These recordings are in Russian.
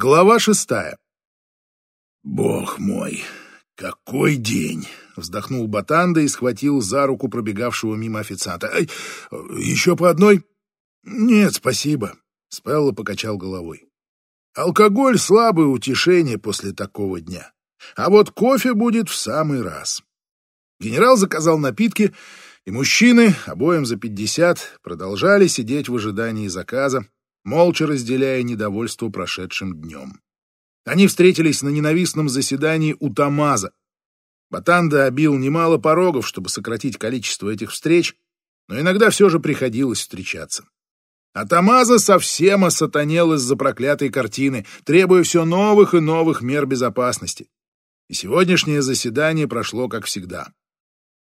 Глава шестая. «Бог мой, какой день!» — вздохнул Батанда и схватил за руку пробегавшего мимо официанта. «Ай, «Еще по одной?» «Нет, спасибо», — Спелла покачал головой. «Алкоголь — слабое утешение после такого дня. А вот кофе будет в самый раз». Генерал заказал напитки, и мужчины, обоим за пятьдесят, продолжали сидеть в ожидании заказа, молча разделяя недовольство прошедшим днем. Они встретились на ненавистном заседании у Тамаза. Батанда обил немало порогов, чтобы сократить количество этих встреч, но иногда все же приходилось встречаться. А Тамаза совсем осатанел из-за проклятой картины, требуя все новых и новых мер безопасности. И сегодняшнее заседание прошло как всегда.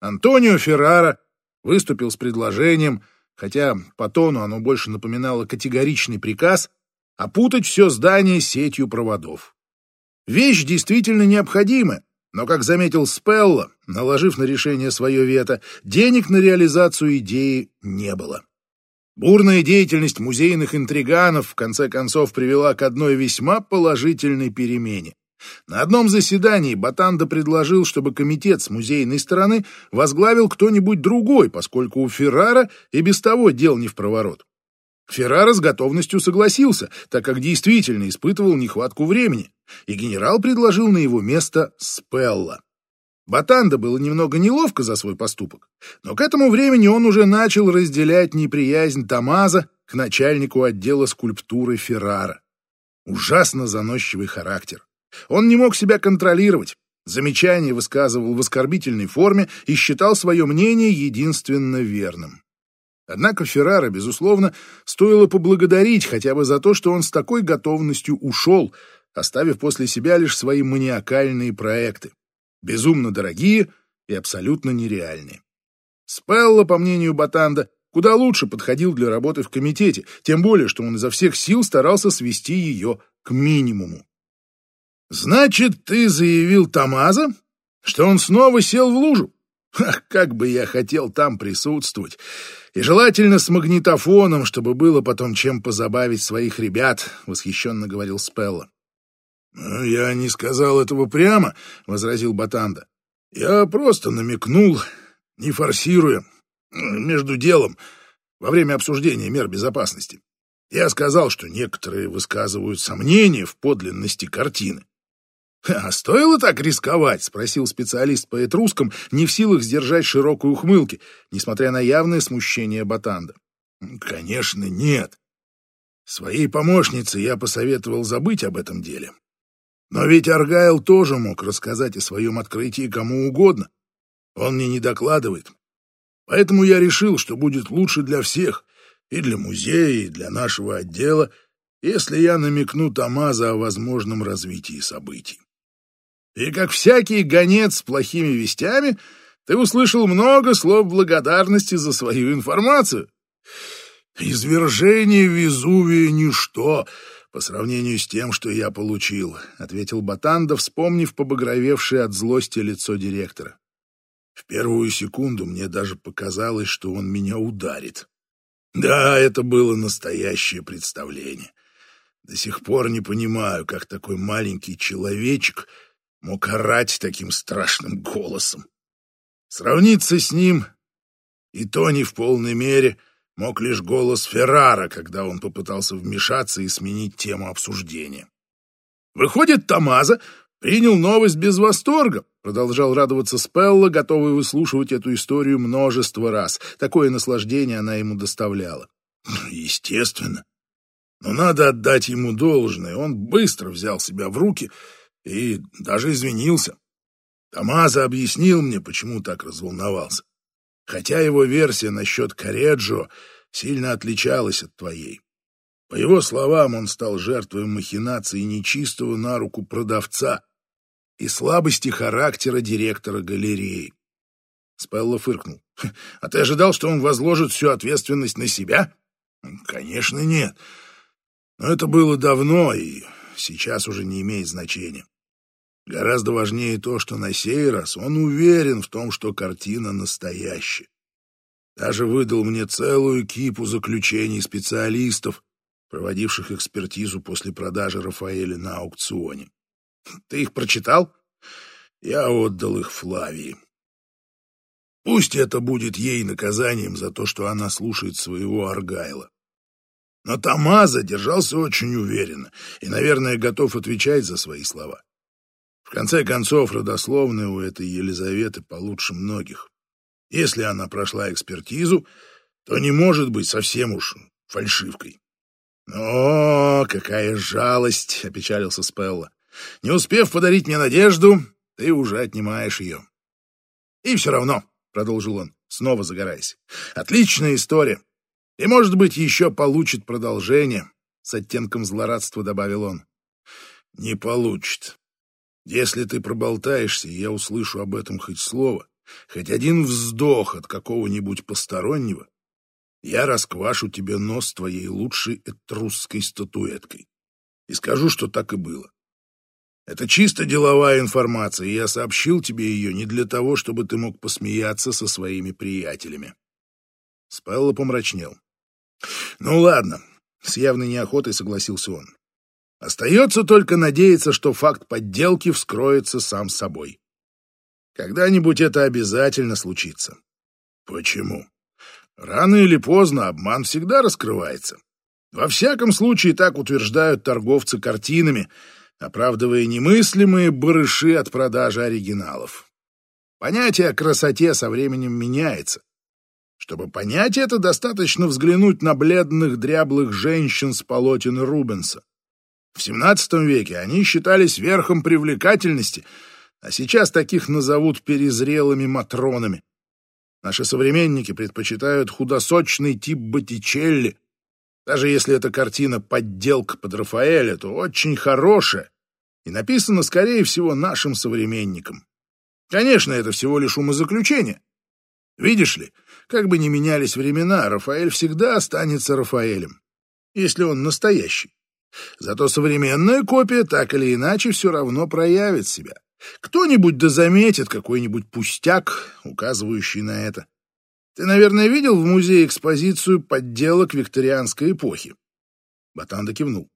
Антонио Феррара выступил с предложением — хотя по тону оно больше напоминало категоричный приказ опутать все здание сетью проводов. Вещь действительно необходима, но, как заметил Спелла, наложив на решение свое вето, денег на реализацию идеи не было. Бурная деятельность музейных интриганов в конце концов привела к одной весьма положительной перемене. На одном заседании Батанда предложил, чтобы комитет с музейной стороны возглавил кто-нибудь другой, поскольку у Феррара и без того дел не в проворот. Феррара с готовностью согласился, так как действительно испытывал нехватку времени, и генерал предложил на его место Спелла. Батанда было немного неловко за свой поступок, но к этому времени он уже начал разделять неприязнь Тамаза к начальнику отдела скульптуры Феррара. Ужасно заносчивый характер. Он не мог себя контролировать, замечания высказывал в оскорбительной форме и считал свое мнение единственно верным. Однако Феррара, безусловно, стоило поблагодарить хотя бы за то, что он с такой готовностью ушел, оставив после себя лишь свои маниакальные проекты, безумно дорогие и абсолютно нереальные. Спелла, по мнению Батанда, куда лучше подходил для работы в комитете, тем более, что он изо всех сил старался свести ее к минимуму. Значит, ты заявил Тамаза, что он снова сел в лужу? Ах, как бы я хотел там присутствовать. И желательно с магнитофоном, чтобы было потом чем позабавить своих ребят, восхищенно говорил Спелла. «Ну, я не сказал этого прямо, возразил Батанда. Я просто намекнул, не форсируя, между делом, во время обсуждения мер безопасности. Я сказал, что некоторые высказывают сомнения в подлинности картины. «А стоило так рисковать?» — спросил специалист по этрускам, не в силах сдержать широкую ухмылки, несмотря на явное смущение Батанда. «Конечно, нет. Своей помощнице я посоветовал забыть об этом деле. Но ведь Аргайл тоже мог рассказать о своем открытии кому угодно. Он мне не докладывает. Поэтому я решил, что будет лучше для всех, и для музея, и для нашего отдела, если я намекну Тамаза о возможном развитии событий. И как всякий гонец с плохими вестями, ты услышал много слов благодарности за свою информацию. «Извержение Везувия — ничто по сравнению с тем, что я получил», — ответил Батанда, вспомнив побагровевшее от злости лицо директора. В первую секунду мне даже показалось, что он меня ударит. Да, это было настоящее представление. До сих пор не понимаю, как такой маленький человечек — мог орать таким страшным голосом. Сравниться с ним и то не в полной мере мог лишь голос Феррара, когда он попытался вмешаться и сменить тему обсуждения. Выходит, Тамаза принял новость без восторга, продолжал радоваться Спелла, готовый выслушивать эту историю множество раз. Такое наслаждение она ему доставляла. Естественно. Но надо отдать ему должное. Он быстро взял себя в руки и даже извинился. Тамаза объяснил мне, почему так разволновался. Хотя его версия насчет Кареджо сильно отличалась от твоей. По его словам, он стал жертвой махинации нечистого на руку продавца и слабости характера директора галереи. Спелло фыркнул. «А ты ожидал, что он возложит всю ответственность на себя?» «Конечно, нет. Но это было давно и сейчас уже не имеет значения. Гораздо важнее то, что на сей раз он уверен в том, что картина настоящая. Даже выдал мне целую кипу заключений специалистов, проводивших экспертизу после продажи Рафаэля на аукционе. Ты их прочитал? Я отдал их Флавии. Пусть это будет ей наказанием за то, что она слушает своего Аргайла. Но Тамаза держался очень уверенно и, наверное, готов отвечать за свои слова. В конце концов, родословная у этой Елизаветы получше многих. Если она прошла экспертизу, то не может быть совсем уж фальшивкой. «О, какая жалость!» — опечалился Спелла. «Не успев подарить мне надежду, ты уже отнимаешь ее». «И все равно», — продолжил он, снова загораясь, — «отличная история. И, может быть, еще получит продолжение», — с оттенком злорадства добавил он. «Не получит. Если ты проболтаешься, и я услышу об этом хоть слово, хоть один вздох от какого-нибудь постороннего, я расквашу тебе нос твоей лучшей этрусской статуэткой. И скажу, что так и было. Это чисто деловая информация, и я сообщил тебе ее не для того, чтобы ты мог посмеяться со своими приятелями. Спелло помрачнел. Ну ладно, с явной неохотой согласился он. Остается только надеяться, что факт подделки вскроется сам собой. Когда-нибудь это обязательно случится. Почему? Рано или поздно обман всегда раскрывается. Во всяком случае, так утверждают торговцы картинами, оправдывая немыслимые барыши от продажи оригиналов. Понятие о красоте со временем меняется. Чтобы понять это, достаточно взглянуть на бледных дряблых женщин с полотен Рубенса. В XVII веке они считались верхом привлекательности, а сейчас таких назовут перезрелыми матронами. Наши современники предпочитают худосочный тип Боттичелли. Даже если эта картина подделка под Рафаэля, то очень хорошая и написана, скорее всего, нашим современникам. Конечно, это всего лишь умозаключение. Видишь ли, как бы ни менялись времена, Рафаэль всегда останется Рафаэлем, если он настоящий. Зато современная копия так или иначе все равно проявит себя. Кто-нибудь да заметит какой-нибудь пустяк, указывающий на это. Ты, наверное, видел в музее экспозицию подделок викторианской эпохи? Батанда кивнул.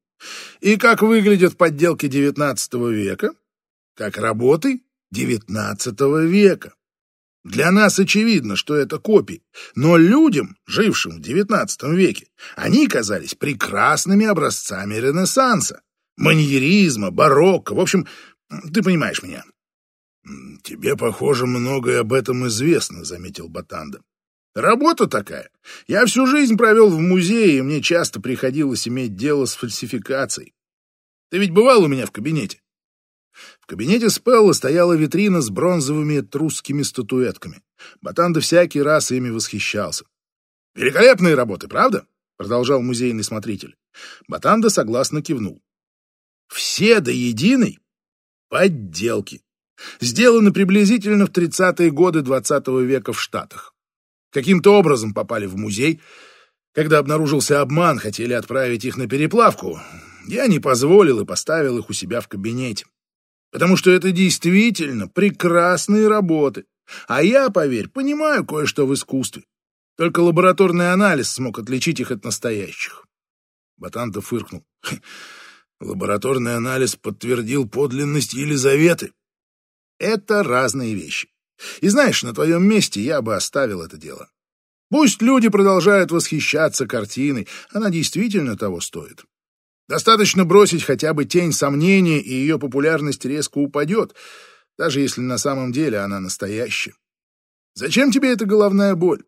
И как выглядят подделки XIX века? Как работы XIX века. Для нас очевидно, что это копии, но людям, жившим в XIX веке, они казались прекрасными образцами Ренессанса, маньеризма, барокко, в общем, ты понимаешь меня. Тебе, похоже, многое об этом известно, заметил Батанда. Работа такая. Я всю жизнь провел в музее, и мне часто приходилось иметь дело с фальсификацией. Ты ведь бывал у меня в кабинете? В кабинете Спелла стояла витрина с бронзовыми трусскими статуэтками. Батанда всякий раз ими восхищался. «Великолепные работы, правда?» — продолжал музейный смотритель. Батанда согласно кивнул. «Все до единой Подделки. Сделаны приблизительно в 30-е годы 20 -го века в Штатах. Каким-то образом попали в музей. Когда обнаружился обман, хотели отправить их на переплавку. Я не позволил и поставил их у себя в кабинете. Потому что это действительно прекрасные работы. А я, поверь, понимаю кое-что в искусстве. Только лабораторный анализ смог отличить их от настоящих. Батанта фыркнул. Лабораторный анализ подтвердил подлинность Елизаветы. Это разные вещи. И знаешь, на твоем месте я бы оставил это дело. Пусть люди продолжают восхищаться картиной, она действительно того стоит. Достаточно бросить хотя бы тень сомнения, и ее популярность резко упадет, даже если на самом деле она настоящая. Зачем тебе эта головная боль?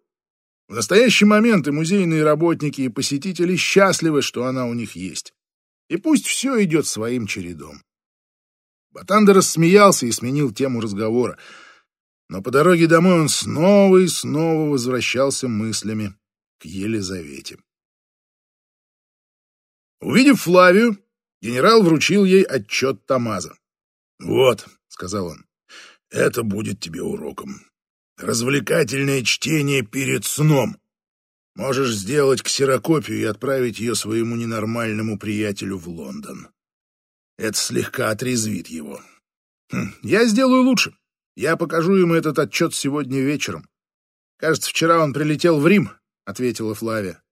В настоящий момент и музейные работники, и посетители счастливы, что она у них есть и пусть все идет своим чередом. Батанда рассмеялся и сменил тему разговора, но по дороге домой он снова и снова возвращался мыслями к Елизавете. Увидев Флавию, генерал вручил ей отчет Тамаза. «Вот», — сказал он, — «это будет тебе уроком. Развлекательное чтение перед сном. Можешь сделать ксерокопию и отправить ее своему ненормальному приятелю в Лондон. Это слегка отрезвит его. Хм, я сделаю лучше. Я покажу ему этот отчет сегодня вечером. Кажется, вчера он прилетел в Рим, — ответила Флавия.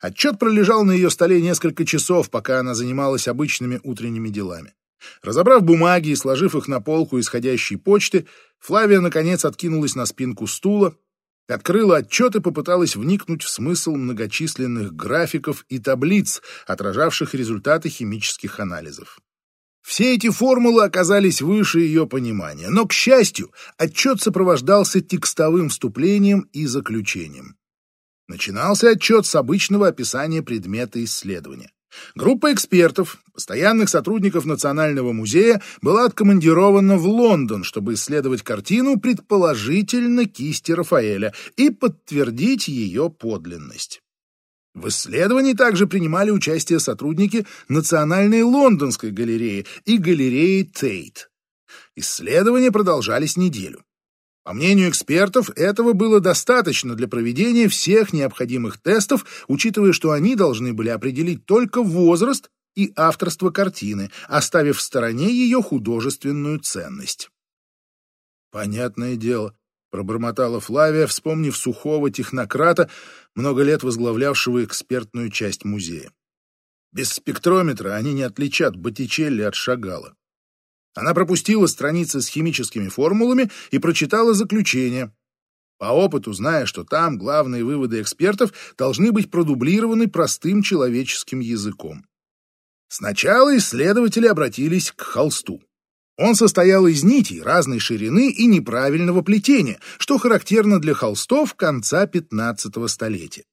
Отчет пролежал на ее столе несколько часов, пока она занималась обычными утренними делами. Разобрав бумаги и сложив их на полку исходящей почты, Флавия, наконец, откинулась на спинку стула, открыла отчет и попыталась вникнуть в смысл многочисленных графиков и таблиц, отражавших результаты химических анализов. Все эти формулы оказались выше ее понимания, но, к счастью, отчет сопровождался текстовым вступлением и заключением. Начинался отчет с обычного описания предмета исследования. Группа экспертов, постоянных сотрудников Национального музея, была откомандирована в Лондон, чтобы исследовать картину, предположительно кисти Рафаэля, и подтвердить ее подлинность. В исследовании также принимали участие сотрудники Национальной лондонской галереи и галереи Тейт. Исследования продолжались неделю. По мнению экспертов, этого было достаточно для проведения всех необходимых тестов, учитывая, что они должны были определить только возраст и авторство картины, оставив в стороне ее художественную ценность. Понятное дело, пробормотала Флавия, вспомнив сухого технократа, много лет возглавлявшего экспертную часть музея. Без спектрометра они не отличат Боттичелли от Шагала. Она пропустила страницы с химическими формулами и прочитала заключение. По опыту, зная, что там главные выводы экспертов должны быть продублированы простым человеческим языком. Сначала исследователи обратились к холсту. Он состоял из нитей разной ширины и неправильного плетения, что характерно для холстов конца 15 столетия.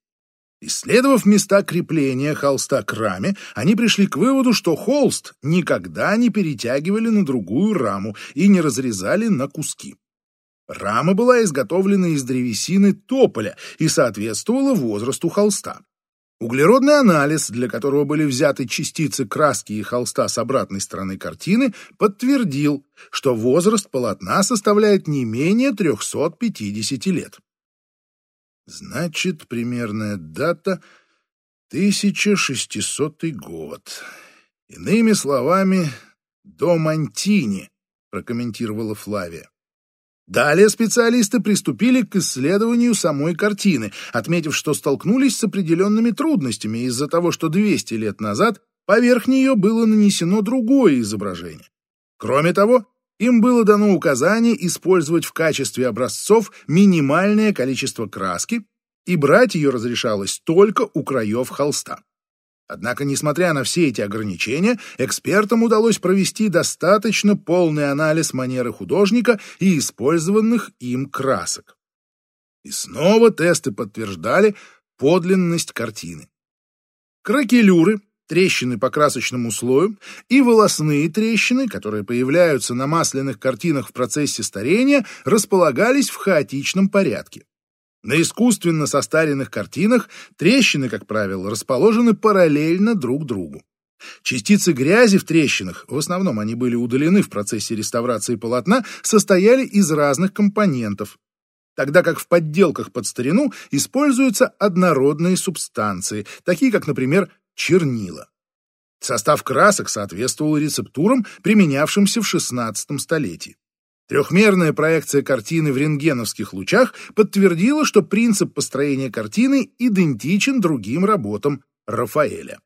Исследовав места крепления холста к раме, они пришли к выводу, что холст никогда не перетягивали на другую раму и не разрезали на куски. Рама была изготовлена из древесины тополя и соответствовала возрасту холста. Углеродный анализ, для которого были взяты частицы краски и холста с обратной стороны картины, подтвердил, что возраст полотна составляет не менее 350 лет. Значит, примерная дата — 1600 год. Иными словами, до Мантини, прокомментировала Флавия. Далее специалисты приступили к исследованию самой картины, отметив, что столкнулись с определенными трудностями из-за того, что 200 лет назад поверх нее было нанесено другое изображение. Кроме того, им было дано указание использовать в качестве образцов минимальное количество краски, и брать ее разрешалось только у краев холста. Однако, несмотря на все эти ограничения, экспертам удалось провести достаточно полный анализ манеры художника и использованных им красок. И снова тесты подтверждали подлинность картины. Кракелюры, трещины по красочному слою и волосные трещины, которые появляются на масляных картинах в процессе старения, располагались в хаотичном порядке. На искусственно состаренных картинах трещины, как правило, расположены параллельно друг другу. Частицы грязи в трещинах, в основном они были удалены в процессе реставрации полотна, состояли из разных компонентов, тогда как в подделках под старину используются однородные субстанции, такие как, например, чернила. Состав красок соответствовал рецептурам, применявшимся в XVI столетии. Трехмерная проекция картины в рентгеновских лучах подтвердила, что принцип построения картины идентичен другим работам Рафаэля.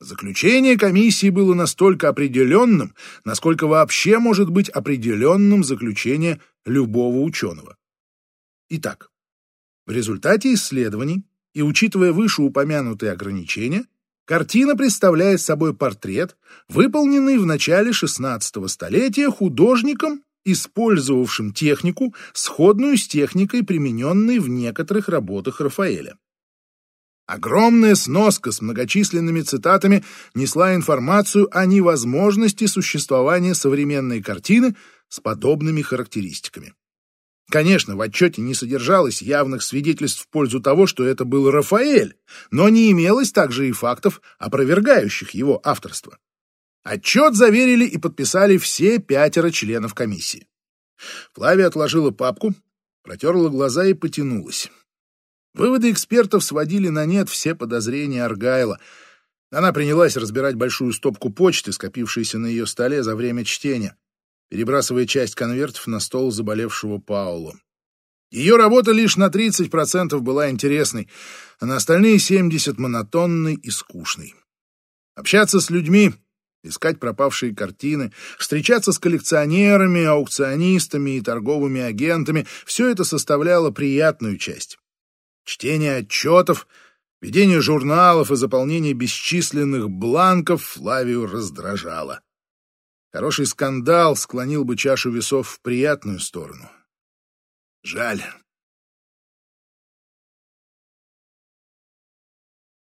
Заключение комиссии было настолько определенным, насколько вообще может быть определенным заключение любого ученого. Итак, в результате исследований и учитывая вышеупомянутые ограничения, картина представляет собой портрет, выполненный в начале XVI столетия художником использовавшим технику, сходную с техникой, примененной в некоторых работах Рафаэля. Огромная сноска с многочисленными цитатами несла информацию о невозможности существования современной картины с подобными характеристиками. Конечно, в отчете не содержалось явных свидетельств в пользу того, что это был Рафаэль, но не имелось также и фактов, опровергающих его авторство. Отчет заверили и подписали все пятеро членов комиссии. Флавия отложила папку, протерла глаза и потянулась. Выводы экспертов сводили на нет все подозрения Аргайла. Она принялась разбирать большую стопку почты, скопившейся на ее столе за время чтения, перебрасывая часть конвертов на стол заболевшего Паула. Ее работа лишь на 30% была интересной, а на остальные 70% монотонной и скучной. Общаться с людьми, искать пропавшие картины, встречаться с коллекционерами, аукционистами и торговыми агентами — все это составляло приятную часть. Чтение отчетов, ведение журналов и заполнение бесчисленных бланков Флавию раздражало. Хороший скандал склонил бы чашу весов в приятную сторону. Жаль,